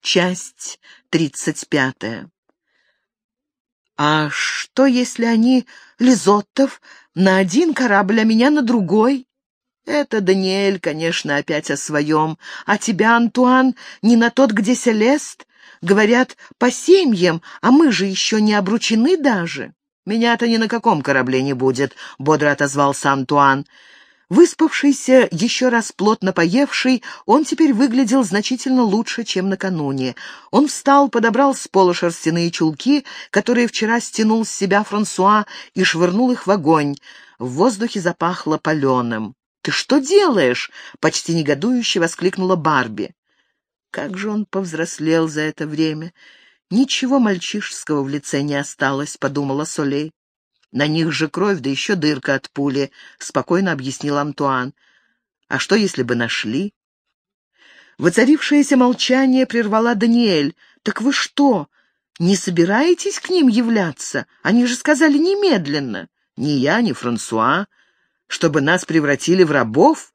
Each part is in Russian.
Часть тридцать пятая. «А что, если они, Лизоттов, на один корабль, а меня на другой?» «Это Даниэль, конечно, опять о своем. А тебя, Антуан, не на тот, где Селест? Говорят, по семьям, а мы же еще не обручены даже». «Меня-то ни на каком корабле не будет», — бодро отозвался Антуан. Выспавшийся, еще раз плотно поевший, он теперь выглядел значительно лучше, чем накануне. Он встал, подобрал с пола шерстяные чулки, которые вчера стянул с себя Франсуа, и швырнул их в огонь. В воздухе запахло паленым. «Ты что делаешь?» — почти негодующе воскликнула Барби. Как же он повзрослел за это время! Ничего мальчишеского в лице не осталось, — подумала Солей. На них же кровь, да еще дырка от пули, — спокойно объяснил Антуан. А что, если бы нашли? Воцарившееся молчание прервала Даниэль. «Так вы что, не собираетесь к ним являться? Они же сказали немедленно. Ни я, ни Франсуа. Чтобы нас превратили в рабов?»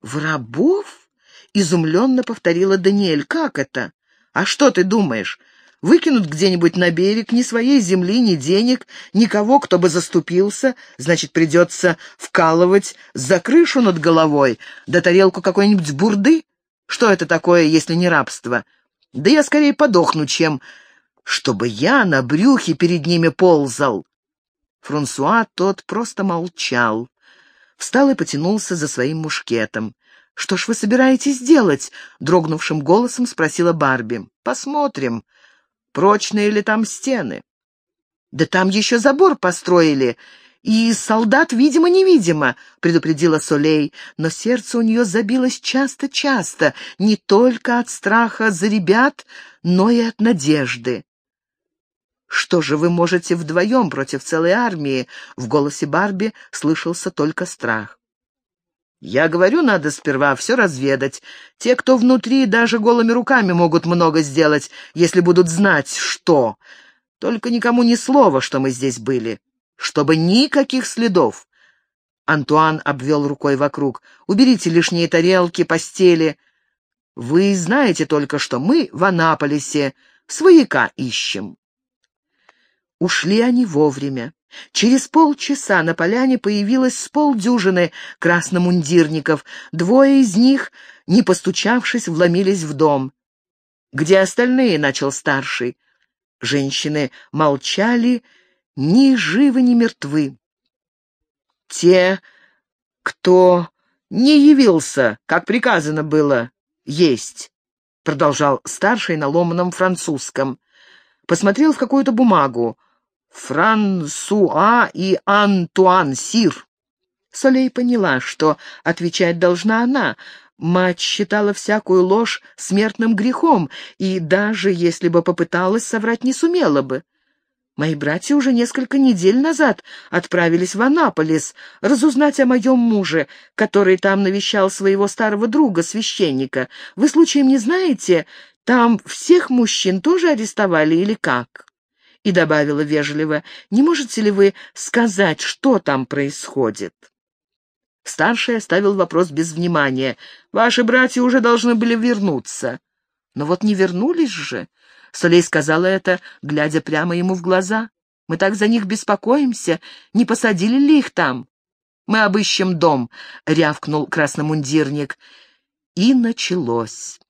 «В рабов?» — изумленно повторила Даниэль. «Как это? А что ты думаешь? Выкинут где-нибудь на берег, ни своей земли, ни денег, никого, кто бы заступился, значит, придется вкалывать за крышу над головой, да тарелку какой-нибудь бурды? Что это такое, если не рабство? Да я скорее подохну, чем... Чтобы я на брюхе перед ними ползал. Франсуа тот просто молчал. Встал и потянулся за своим мушкетом. «Что ж вы собираетесь делать?» — дрогнувшим голосом спросила Барби. «Посмотрим», Прочные ли там стены? Да там еще забор построили, и солдат, видимо-невидимо, предупредила Солей, но сердце у нее забилось часто-часто, не только от страха за ребят, но и от надежды. «Что же вы можете вдвоем против целой армии?» В голосе Барби слышался только страх. «Я говорю, надо сперва все разведать. Те, кто внутри, даже голыми руками могут много сделать, если будут знать, что. Только никому ни слова, что мы здесь были. Чтобы никаких следов». Антуан обвел рукой вокруг. «Уберите лишние тарелки, постели. Вы знаете только, что мы в Анаполисе свояка ищем». Ушли они вовремя. Через полчаса на поляне появилось с полдюжины красномундирников. Двое из них, не постучавшись, вломились в дом. «Где остальные?» — начал старший. Женщины молчали, ни живы, ни мертвы. «Те, кто не явился, как приказано было, есть», — продолжал старший на ломаном французском. Посмотрел в какую-то бумагу. Франсуа и Антуан Сир. Солей поняла, что отвечать должна она. Мать считала всякую ложь смертным грехом, и даже если бы попыталась, соврать не сумела бы. Мои братья уже несколько недель назад отправились в Анаполис разузнать о моем муже, который там навещал своего старого друга, священника. Вы случаем не знаете, там всех мужчин тоже арестовали или как?» И добавила вежливо, «Не можете ли вы сказать, что там происходит?» Старший оставил вопрос без внимания. «Ваши братья уже должны были вернуться». «Но вот не вернулись же», — Солей сказала это, глядя прямо ему в глаза. «Мы так за них беспокоимся. Не посадили ли их там?» «Мы обыщем дом», — рявкнул красномундирник. И началось.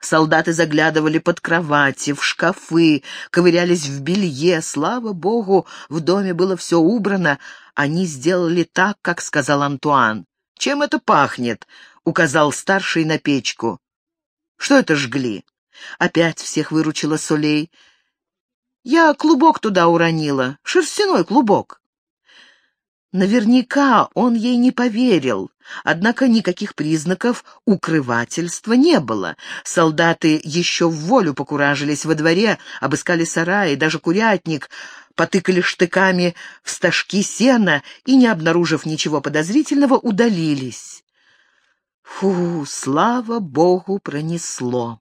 Солдаты заглядывали под кровати, в шкафы, ковырялись в белье. Слава богу, в доме было все убрано. Они сделали так, как сказал Антуан. «Чем это пахнет?» — указал старший на печку. «Что это жгли?» Опять всех выручила Солей. «Я клубок туда уронила, шерстяной клубок». Наверняка он ей не поверил, однако никаких признаков укрывательства не было. Солдаты еще в волю покуражились во дворе, обыскали сараи, даже курятник, потыкали штыками в стажки сена и, не обнаружив ничего подозрительного, удалились. Фу, слава богу, пронесло.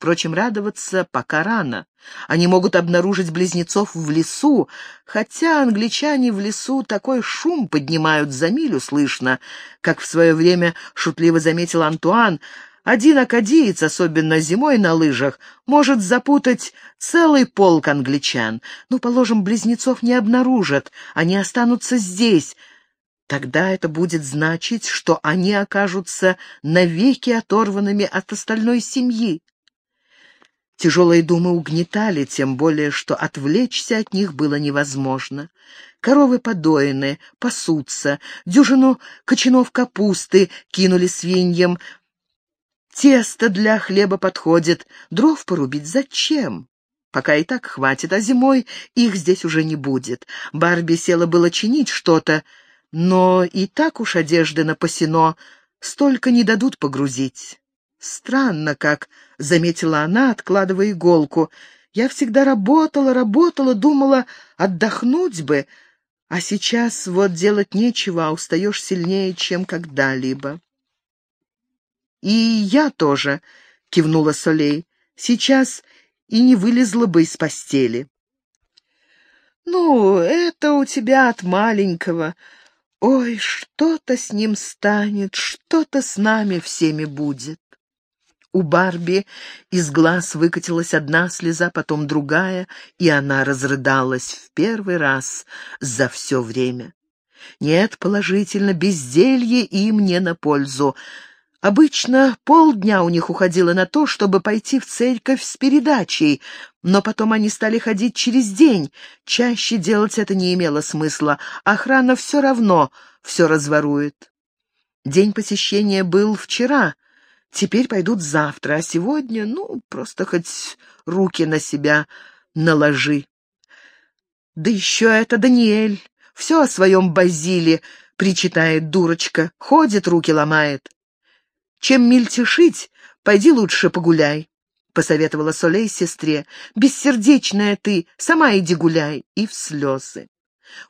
Впрочем, радоваться пока рано. Они могут обнаружить близнецов в лесу, хотя англичане в лесу такой шум поднимают за милю слышно, как в свое время шутливо заметил Антуан, Один акадиец, особенно зимой на лыжах, может запутать целый полк англичан. Ну, положим, близнецов не обнаружат, они останутся здесь. Тогда это будет значить, что они окажутся навеки оторванными от остальной семьи. Тяжелые думы угнетали, тем более, что отвлечься от них было невозможно. Коровы подоены, пасутся, дюжину кочанов капусты кинули свиньям, тесто для хлеба подходит, дров порубить зачем? Пока и так хватит, а зимой их здесь уже не будет. Барби села было чинить что-то, но и так уж одежды напасено, столько не дадут погрузить. «Странно как», — заметила она, откладывая иголку. «Я всегда работала, работала, думала, отдохнуть бы, а сейчас вот делать нечего, а устаешь сильнее, чем когда-либо». «И я тоже», — кивнула Солей, — «сейчас и не вылезла бы из постели». «Ну, это у тебя от маленького. Ой, что-то с ним станет, что-то с нами всеми будет». У Барби из глаз выкатилась одна слеза, потом другая, и она разрыдалась в первый раз за все время. Нет, положительно, безделье им не на пользу. Обычно полдня у них уходило на то, чтобы пойти в церковь с передачей, но потом они стали ходить через день. Чаще делать это не имело смысла, охрана все равно все разворует. День посещения был вчера — Теперь пойдут завтра, а сегодня, ну, просто хоть руки на себя наложи. Да еще это Даниэль, все о своем Базиле, причитает дурочка, ходит, руки ломает. Чем мельтешить, пойди лучше погуляй, — посоветовала Солей сестре. Бессердечная ты, сама иди гуляй, и в слезы.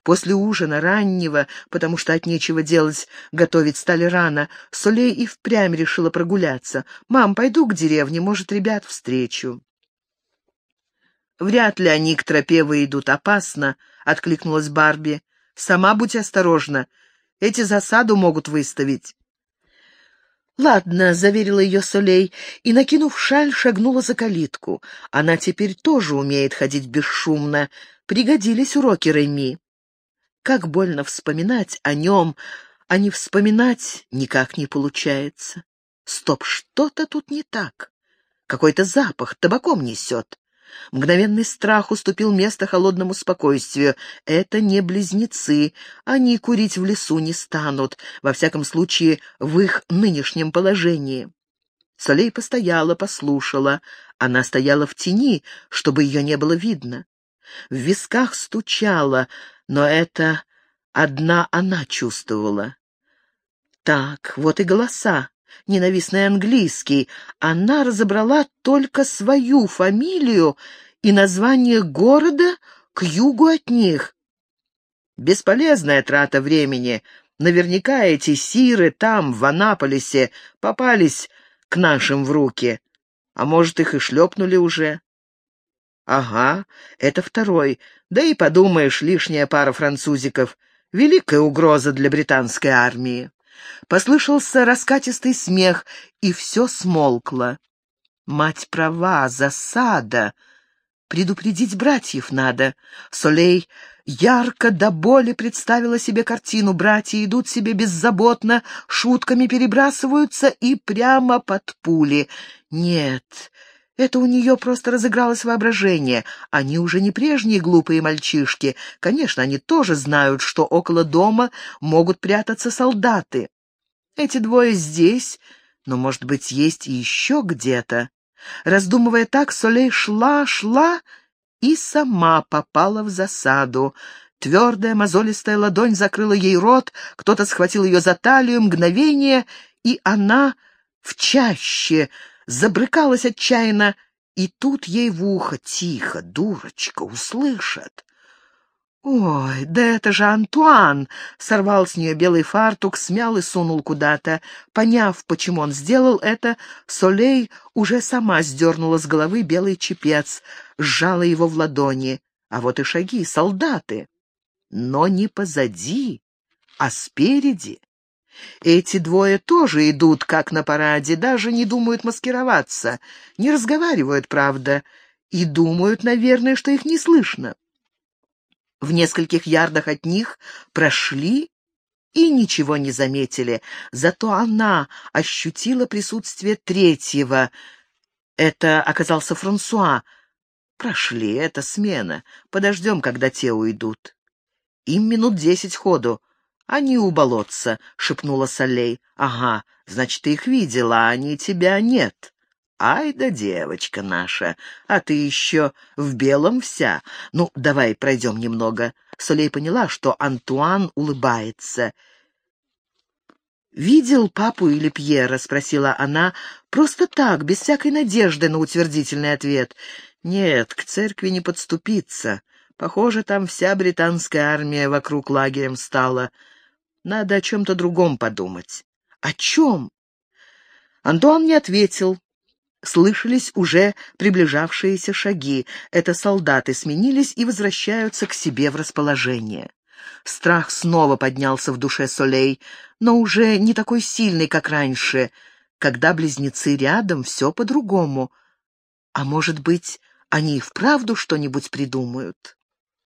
После ужина раннего, потому что от нечего делать, готовить стали рано, Солей и впрямь решила прогуляться. «Мам, пойду к деревне, может, ребят встречу». «Вряд ли они к тропе выйдут, опасно», — откликнулась Барби. «Сама будь осторожна, эти засаду могут выставить». «Ладно», — заверила ее Солей, и, накинув шаль, шагнула за калитку. Она теперь тоже умеет ходить бесшумно. Пригодились уроки Реми. Как больно вспоминать о нем, а не вспоминать никак не получается. Стоп, что-то тут не так. Какой-то запах, табаком несет. Мгновенный страх уступил место холодному спокойствию. Это не близнецы, они курить в лесу не станут, во всяком случае, в их нынешнем положении. Солей постояла, послушала. Она стояла в тени, чтобы ее не было видно. В висках стучало, но это одна она чувствовала. Так, вот и голоса. Ненавистный английский. Она разобрала только свою фамилию и название города к югу от них. Бесполезная трата времени. Наверняка эти сиры там, в Анаполисе, попались к нашим в руки. А может, их и шлепнули уже. Ага, это второй. Да и подумаешь, лишняя пара французиков. Великая угроза для британской армии. Послышался раскатистый смех, и все смолкло. Мать права, засада. Предупредить братьев надо. Солей ярко до боли представила себе картину. Братья идут себе беззаботно, шутками перебрасываются и прямо под пули. Нет, это у нее просто разыгралось воображение. Они уже не прежние глупые мальчишки. Конечно, они тоже знают, что около дома могут прятаться солдаты. Эти двое здесь, но, может быть, есть еще где-то. Раздумывая так, Солей шла, шла и сама попала в засаду. Твердая мозолистая ладонь закрыла ей рот, кто-то схватил ее за талию, мгновение, и она в чаще, забрыкалась отчаянно, и тут ей в ухо «Тихо, дурочка, услышат!» «Ой, да это же Антуан!» — сорвал с нее белый фартук, смял и сунул куда-то. Поняв, почему он сделал это, Солей уже сама сдернула с головы белый чепец, сжала его в ладони. А вот и шаги, солдаты. Но не позади, а спереди. Эти двое тоже идут, как на параде, даже не думают маскироваться, не разговаривают, правда, и думают, наверное, что их не слышно. В нескольких ярдах от них прошли и ничего не заметили. Зато она ощутила присутствие третьего. Это оказался Франсуа. Прошли, это смена. Подождем, когда те уйдут. Им минут десять ходу. Они у болотца, — шепнула Солей. Ага, значит, ты их видела, а они тебя нет. Ай да девочка наша, а ты еще в белом вся. Ну, давай пройдем немного. Солей поняла, что Антуан улыбается. «Видел папу или Пьера?» — спросила она, просто так, без всякой надежды на утвердительный ответ. «Нет, к церкви не подступиться. Похоже, там вся британская армия вокруг лагерем стала. Надо о чем-то другом подумать». «О чем?» Антуан не ответил, Слышались уже приближавшиеся шаги. Это солдаты сменились и возвращаются к себе в расположение. Страх снова поднялся в душе Солей, но уже не такой сильный, как раньше. Когда близнецы рядом, все по-другому. А может быть, они и вправду что-нибудь придумают?